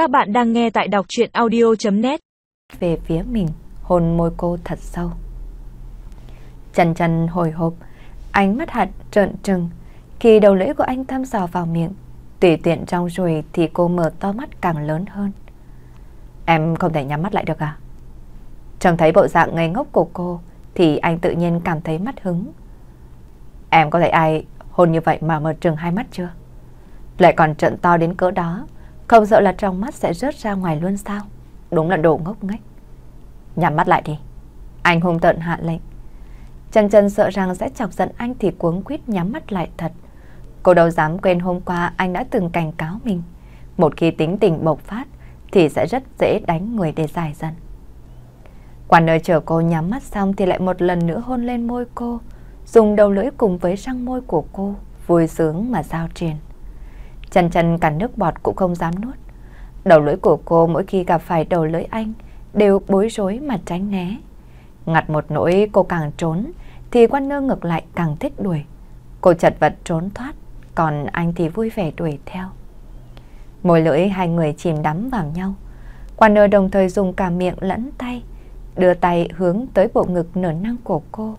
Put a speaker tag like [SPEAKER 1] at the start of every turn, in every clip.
[SPEAKER 1] Các bạn đang nghe tại đọc chuyện audio.net
[SPEAKER 2] Về phía mình, hôn môi cô thật sâu. Chân chân hồi hộp, ánh mắt hạt trợn trừng. Khi đầu lưỡi của anh thăm dò vào miệng, tùy tiện trong rồi thì cô mở to mắt càng lớn hơn. Em không thể nhắm mắt lại được à? Trông thấy bộ dạng ngây ngốc của cô thì anh tự nhiên cảm thấy mắt hứng. Em có thấy ai hôn như vậy mà mở trừng hai mắt chưa? Lại còn trận to đến cỡ đó, không sợ là trong mắt sẽ rớt ra ngoài luôn sao? Đúng là đồ ngốc nghếch. Nhắm mắt lại đi. Anh hung tợn hạ lệnh. Chân chân sợ rằng sẽ chọc giận anh thì cuống quýt nhắm mắt lại thật. Cô đâu dám quên hôm qua anh đã từng cảnh cáo mình. Một khi tính tình bộc phát thì sẽ rất dễ đánh người để giải dần. Quan nơi chờ cô nhắm mắt xong thì lại một lần nữa hôn lên môi cô, dùng đầu lưỡi cùng với răng môi của cô, vui sướng mà giao truyền. Chân chân cả nước bọt cũng không dám nuốt. Đầu lưỡi của cô mỗi khi gặp phải đầu lưỡi anh đều bối rối mà tránh né. Ngặt một nỗi cô càng trốn thì quan nơ ngược lại càng thích đuổi. Cô chật vật trốn thoát, còn anh thì vui vẻ đuổi theo. Môi lưỡi hai người chìm đắm vào nhau. Quan nơ đồng thời dùng cả miệng lẫn tay, đưa tay hướng tới bộ ngực nở năng của cô.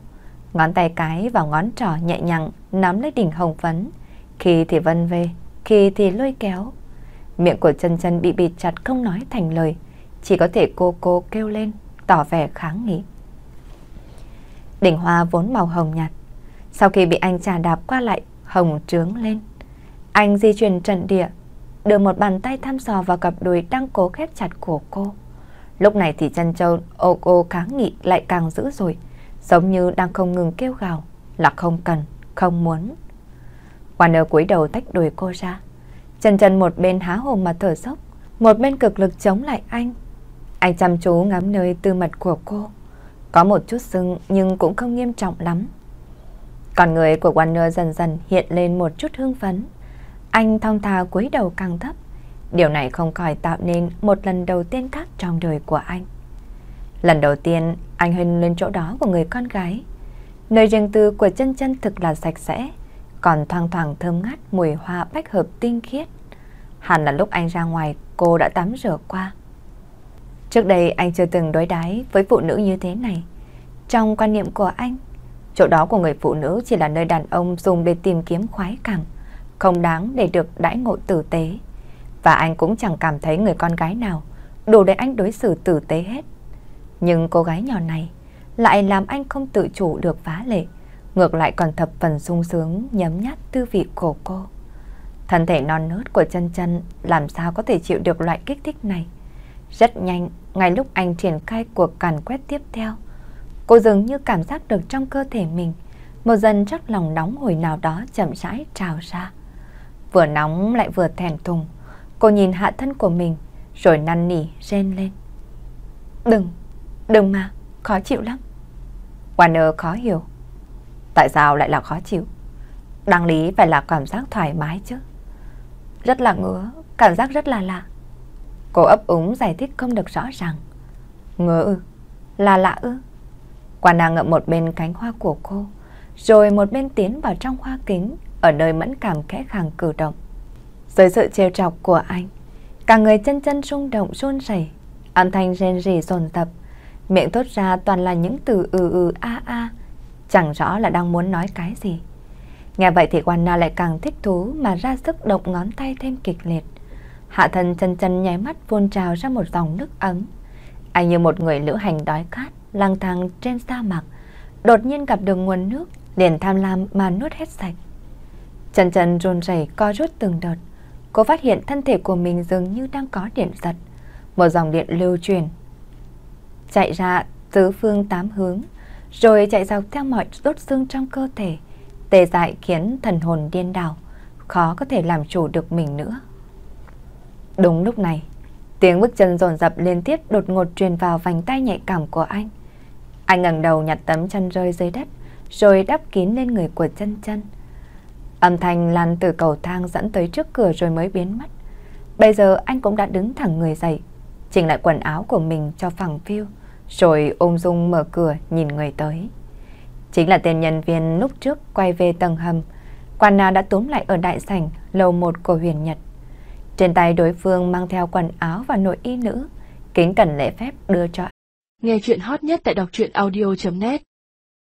[SPEAKER 2] Ngón tay cái vào ngón trỏ nhẹ nhàng nắm lấy đỉnh hồng phấn, khi thì vân về, khi thì lôi kéo. Miệng của chân chân bị bịt chặt không nói thành lời, chỉ có thể cô cô kêu lên, tỏ vẻ kháng nghị. Đỉnh hoa vốn màu hồng nhạt, sau khi bị anh trà đạp qua lại, hồng trướng lên. Anh di chuyển trận địa, đưa một bàn tay thăm dò vào cặp đùi đang cố khép chặt của cô. Lúc này thì chân châu ô cô kháng nghị lại càng dữ rồi, giống như đang không ngừng kêu gào, là không cần, không muốn. Warner cúi đầu tách đùi cô ra. Chân chân một bên há hồn mà thở dốc, một bên cực lực chống lại anh. Anh chăm chú ngắm nơi tư mật của cô. Có một chút sưng nhưng cũng không nghiêm trọng lắm. Còn người của Warner dần dần hiện lên một chút hương phấn. Anh thong thả cúi đầu càng thấp. Điều này không khỏi tạo nên một lần đầu tiên khác trong đời của anh. Lần đầu tiên anh hình lên chỗ đó của người con gái. Nơi riêng tư của chân chân thực là sạch sẽ, còn thoang thoảng thơm ngát mùi hoa bách hợp tinh khiết. Hẳn là lúc anh ra ngoài cô đã tắm rửa qua. Trước đây anh chưa từng đối đái với phụ nữ như thế này. Trong quan niệm của anh, chỗ đó của người phụ nữ chỉ là nơi đàn ông dùng để tìm kiếm khoái cảm, không đáng để được đãi ngộ tử tế. Và anh cũng chẳng cảm thấy người con gái nào đủ để anh đối xử tử tế hết. Nhưng cô gái nhỏ này lại làm anh không tự chủ được phá lệ, ngược lại còn thập phần sung sướng nhấm nhát tư vị của cô. Thân thể non nớt của chân chân làm sao có thể chịu được loại kích thích này. Rất nhanh, ngay lúc anh triển khai cuộc càn quét tiếp theo, cô dường như cảm giác được trong cơ thể mình, một dần chắc lòng nóng hồi nào đó chậm rãi trào ra. Vừa nóng lại vừa thèm thùng, cô nhìn hạ thân của mình, rồi năn nỉ rên lên. Đừng, đừng mà, khó chịu lắm. Warner khó hiểu. Tại sao lại là khó chịu? Đáng lý phải là cảm giác thoải mái chứ. Rất là ngứa, cảm giác rất là lạ. Cô ấp úng giải thích không được rõ ràng. Ngứa ư? Là lạ ư? Quả nàng ngậm một bên cánh hoa của cô, rồi một bên tiến vào trong hoa kính, ở nơi mẫn cảm khẽ khàng cử động. Dưới sự trêu chọc của anh, cả người chân chân rung động run rẩy, âm thanh rên rỉ dồn dập, miệng thốt ra toàn là những từ ừ ừ a a, chẳng rõ là đang muốn nói cái gì. Nghe vậy thì Wanna lại càng thích thú mà ra sức động ngón tay thêm kịch liệt. Hạ thân chân chân nháy mắt phun trào ra một dòng nước ấm. Anh như một người lữ hành đói khát, lang thang trên sa mạc, đột nhiên gặp được nguồn nước, liền tham lam mà nuốt hết sạch. Chân chân run rẩy co rút từng đợt, cô phát hiện thân thể của mình dường như đang có điện giật, một dòng điện lưu truyền chạy ra tứ phương tám hướng, rồi chạy dọc theo mọi đốt xương trong cơ thể, tê dại khiến thần hồn điên đảo, khó có thể làm chủ được mình nữa. Đúng lúc này, tiếng bước chân dồn dập liên tiếp đột ngột truyền vào vành tay nhạy cảm của anh. Anh ngẩng đầu nhặt tấm chân rơi dưới đất, rồi đắp kín lên người của chân chân. Âm thanh lan từ cầu thang dẫn tới trước cửa rồi mới biến mất. Bây giờ anh cũng đã đứng thẳng người dậy, chỉnh lại quần áo của mình cho phẳng phiu, rồi ôm dung mở cửa nhìn người tới. Chính là tên nhân viên lúc trước quay về tầng hầm, quan na đã túm lại ở đại sảnh lầu một của huyền Nhật. Trên tay đối phương mang theo quần áo và nội y nữ, kính cẩn lễ phép đưa cho.
[SPEAKER 1] Nghe chuyện hot nhất tại đọc truyện audio.net